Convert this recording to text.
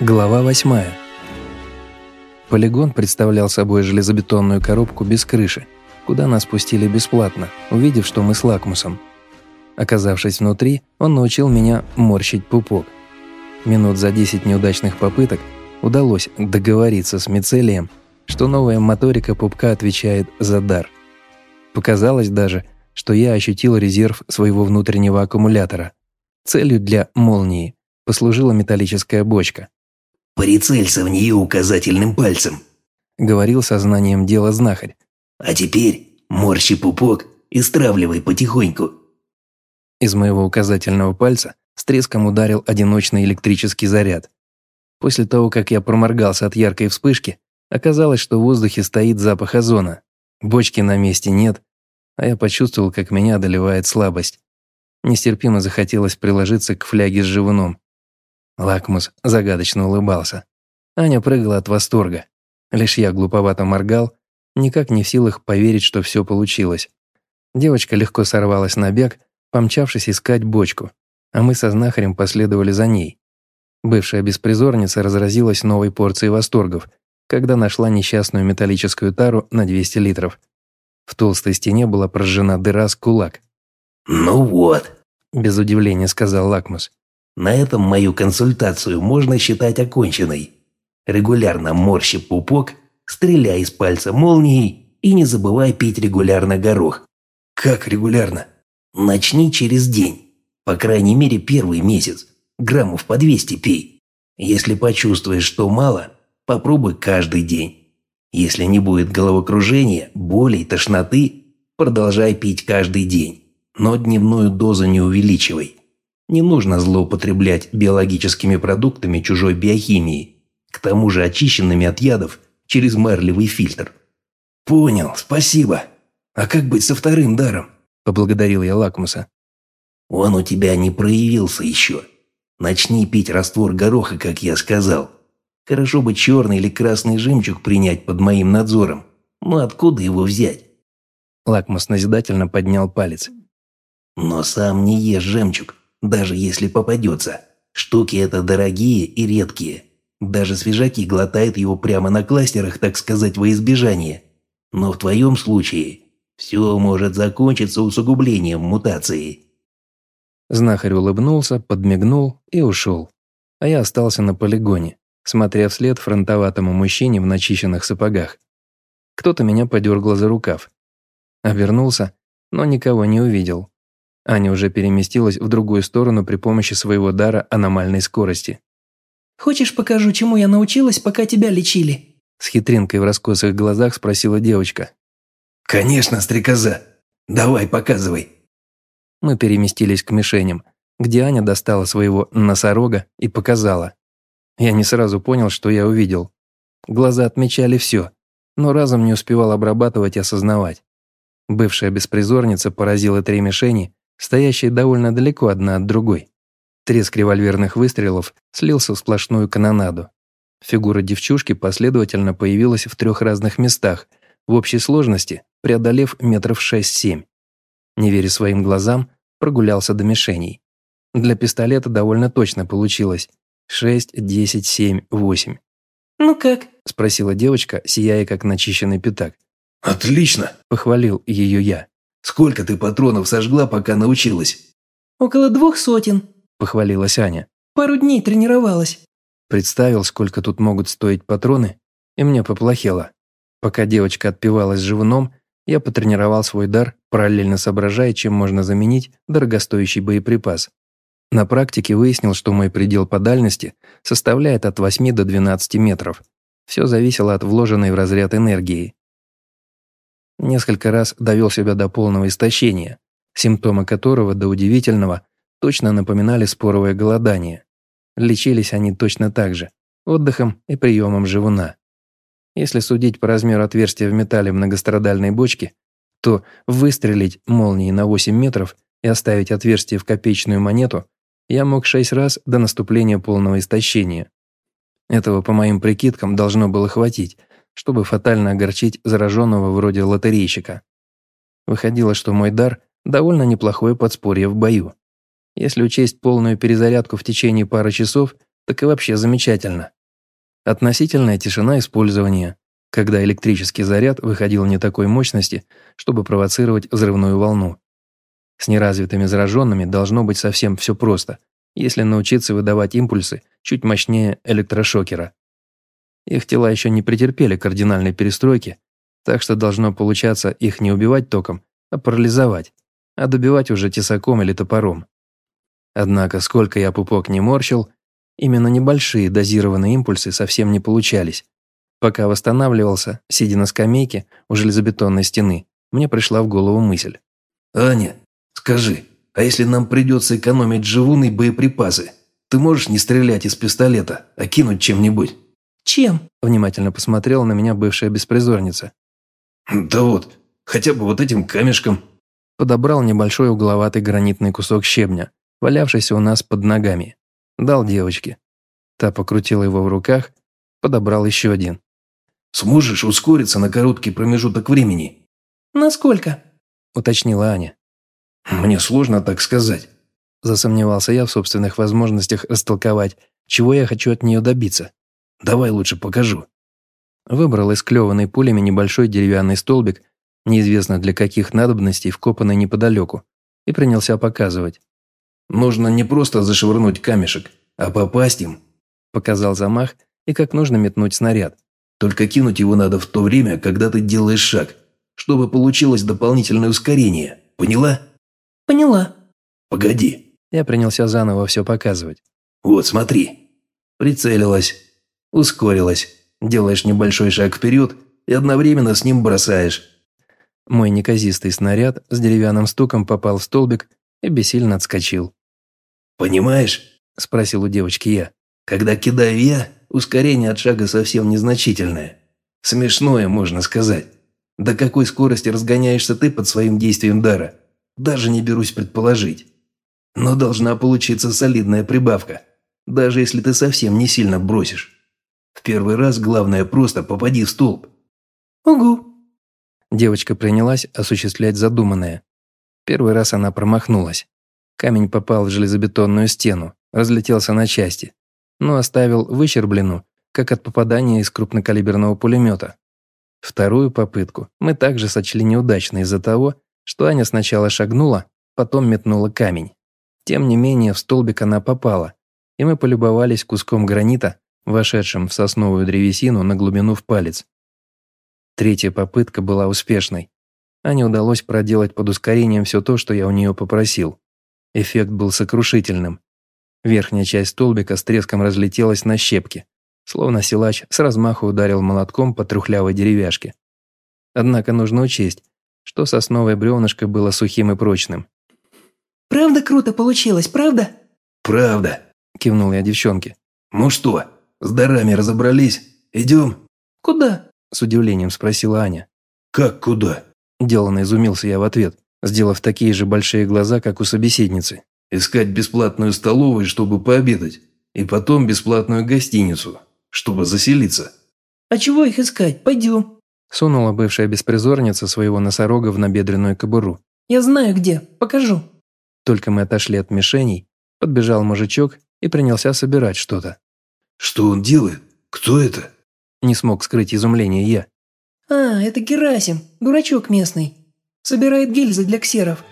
Глава 8. Полигон представлял собой железобетонную коробку без крыши, куда нас пустили бесплатно, увидев, что мы с лакмусом. Оказавшись внутри, он научил меня морщить пупок. Минут за 10 неудачных попыток удалось договориться с мицелием, что новая моторика пупка отвечает за дар. Показалось даже, что я ощутил резерв своего внутреннего аккумулятора. Целью для молнии послужила металлическая бочка – «Прицелься в нее указательным пальцем», — говорил сознанием дела знахарь. «А теперь морщи пупок и стравливай потихоньку». Из моего указательного пальца с треском ударил одиночный электрический заряд. После того, как я проморгался от яркой вспышки, оказалось, что в воздухе стоит запах озона. Бочки на месте нет, а я почувствовал, как меня одолевает слабость. Нестерпимо захотелось приложиться к фляге с живуном. Лакмус загадочно улыбался. Аня прыгала от восторга. Лишь я глуповато моргал, никак не в силах поверить, что все получилось. Девочка легко сорвалась на бег, помчавшись искать бочку, а мы со знахарем последовали за ней. Бывшая беспризорница разразилась новой порцией восторгов, когда нашла несчастную металлическую тару на 200 литров. В толстой стене была прожжена дыра с кулак. «Ну вот», – без удивления сказал Лакмус. На этом мою консультацию можно считать оконченной. Регулярно морщи пупок, стреляй из пальца молнией и не забывай пить регулярно горох. Как регулярно? Начни через день. По крайней мере первый месяц. Граммов по 200 пей. Если почувствуешь, что мало, попробуй каждый день. Если не будет головокружения, болей, тошноты, продолжай пить каждый день. Но дневную дозу не увеличивай. Не нужно злоупотреблять биологическими продуктами чужой биохимии, к тому же очищенными от ядов через марлевый фильтр. «Понял, спасибо. А как быть со вторым даром?» – поблагодарил я Лакмуса. «Он у тебя не проявился еще. Начни пить раствор гороха, как я сказал. Хорошо бы черный или красный жемчуг принять под моим надзором. Но откуда его взять?» Лакмус назидательно поднял палец. «Но сам не ешь жемчуг даже если попадется. Штуки это дорогие и редкие. Даже свежаки глотают его прямо на кластерах, так сказать, во избежание. Но в твоем случае все может закончиться усугублением мутации. Знахарь улыбнулся, подмигнул и ушел. А я остался на полигоне, смотря вслед фронтоватому мужчине в начищенных сапогах. Кто-то меня подергал за рукав. Обернулся, но никого не увидел. Аня уже переместилась в другую сторону при помощи своего дара аномальной скорости. «Хочешь, покажу, чему я научилась, пока тебя лечили?» С хитринкой в раскосых глазах спросила девочка. «Конечно, стрекоза. Давай, показывай». Мы переместились к мишеням, где Аня достала своего носорога и показала. Я не сразу понял, что я увидел. Глаза отмечали все, но разом не успевал обрабатывать и осознавать. Бывшая беспризорница поразила три мишени стоящие довольно далеко одна от другой. Треск револьверных выстрелов слился в сплошную канонаду. Фигура девчушки последовательно появилась в трех разных местах, в общей сложности преодолев метров 6-7. Не веря своим глазам, прогулялся до мишеней. Для пистолета довольно точно получилось. 6, 10, 7, 8. «Ну как?» – спросила девочка, сияя как начищенный пятак. «Отлично!» – похвалил ее я. Сколько ты патронов сожгла, пока научилась?» «Около двух сотен», – похвалилась Аня. «Пару дней тренировалась». Представил, сколько тут могут стоить патроны, и мне поплохело. Пока девочка отпивалась живуном, я потренировал свой дар, параллельно соображая, чем можно заменить дорогостоящий боеприпас. На практике выяснил, что мой предел по дальности составляет от 8 до 12 метров. Все зависело от вложенной в разряд энергии. Несколько раз довел себя до полного истощения, симптомы которого до удивительного точно напоминали споровое голодание. Лечились они точно так же, отдыхом и приемом живуна. Если судить по размеру отверстия в металле многострадальной бочки, то выстрелить молнией на 8 метров и оставить отверстие в копеечную монету я мог 6 раз до наступления полного истощения. Этого, по моим прикидкам, должно было хватить, чтобы фатально огорчить зараженного вроде лотерейщика. Выходило, что мой дар – довольно неплохое подспорье в бою. Если учесть полную перезарядку в течение пары часов, так и вообще замечательно. Относительная тишина использования, когда электрический заряд выходил не такой мощности, чтобы провоцировать взрывную волну. С неразвитыми зараженными должно быть совсем все просто, если научиться выдавать импульсы чуть мощнее электрошокера. Их тела еще не претерпели кардинальной перестройки, так что должно получаться их не убивать током, а парализовать, а добивать уже тесаком или топором. Однако, сколько я пупок не морщил, именно небольшие дозированные импульсы совсем не получались. Пока восстанавливался, сидя на скамейке у железобетонной стены, мне пришла в голову мысль. «Аня, скажи, а если нам придется экономить живуны и боеприпасы, ты можешь не стрелять из пистолета, а кинуть чем-нибудь?» «Чем?» – внимательно посмотрела на меня бывшая беспризорница. «Да вот, хотя бы вот этим камешком». Подобрал небольшой угловатый гранитный кусок щебня, валявшийся у нас под ногами. Дал девочке. Та покрутила его в руках, подобрал еще один. Сможешь ускориться на короткий промежуток времени?» «Насколько?» – уточнила Аня. «Мне сложно так сказать». Засомневался я в собственных возможностях растолковать, чего я хочу от нее добиться. «Давай лучше покажу». Выбрал из клеванной пулями небольшой деревянный столбик, неизвестно для каких надобностей, вкопанный неподалеку, и принялся показывать. «Нужно не просто зашвырнуть камешек, а попасть им», – показал замах и как нужно метнуть снаряд. Только кинуть его надо в то время, когда ты делаешь шаг, чтобы получилось дополнительное ускорение. Поняла? Поняла. Погоди. Я принялся заново все показывать. Вот, смотри. Прицелилась. Ускорилась. Делаешь небольшой шаг вперед и одновременно с ним бросаешь. Мой неказистый снаряд с деревянным стуком попал в столбик и бессильно отскочил. «Понимаешь?» – спросил у девочки я. «Когда кидаю я, ускорение от шага совсем незначительное. Смешное, можно сказать. До какой скорости разгоняешься ты под своим действием дара, даже не берусь предположить. Но должна получиться солидная прибавка, даже если ты совсем не сильно бросишь. В первый раз главное просто попади в столб. Угу. Девочка принялась осуществлять задуманное. Первый раз она промахнулась. Камень попал в железобетонную стену, разлетелся на части но оставил выщербленную, как от попадания из крупнокалиберного пулемета. Вторую попытку мы также сочли неудачной из-за того, что Аня сначала шагнула, потом метнула камень. Тем не менее, в столбик она попала, и мы полюбовались куском гранита, вошедшим в сосновую древесину на глубину в палец. Третья попытка была успешной. Ане удалось проделать под ускорением все то, что я у нее попросил. Эффект был сокрушительным. Верхняя часть столбика с треском разлетелась на щепки, словно силач с размаху ударил молотком по трухлявой деревяшке. Однако нужно учесть, что сосновое бревнышко было сухим и прочным. «Правда круто получилось, правда?» «Правда», – кивнул я девчонке. «Ну что, с дарами разобрались? Идем?» «Куда?» – с удивлением спросила Аня. «Как куда?» – деланно изумился я в ответ, сделав такие же большие глаза, как у собеседницы. Искать бесплатную столовую, чтобы пообедать, и потом бесплатную гостиницу, чтобы заселиться. А чего их искать? Пойдем. Сунула бывшая беспризорница своего носорога в набедренную кобуру. Я знаю где, покажу. Только мы отошли от мишеней, подбежал мужичок и принялся собирать что-то. Что он делает? Кто это? Не смог скрыть изумление я. А, это Герасим, дурачок местный. Собирает гильзы для ксеров.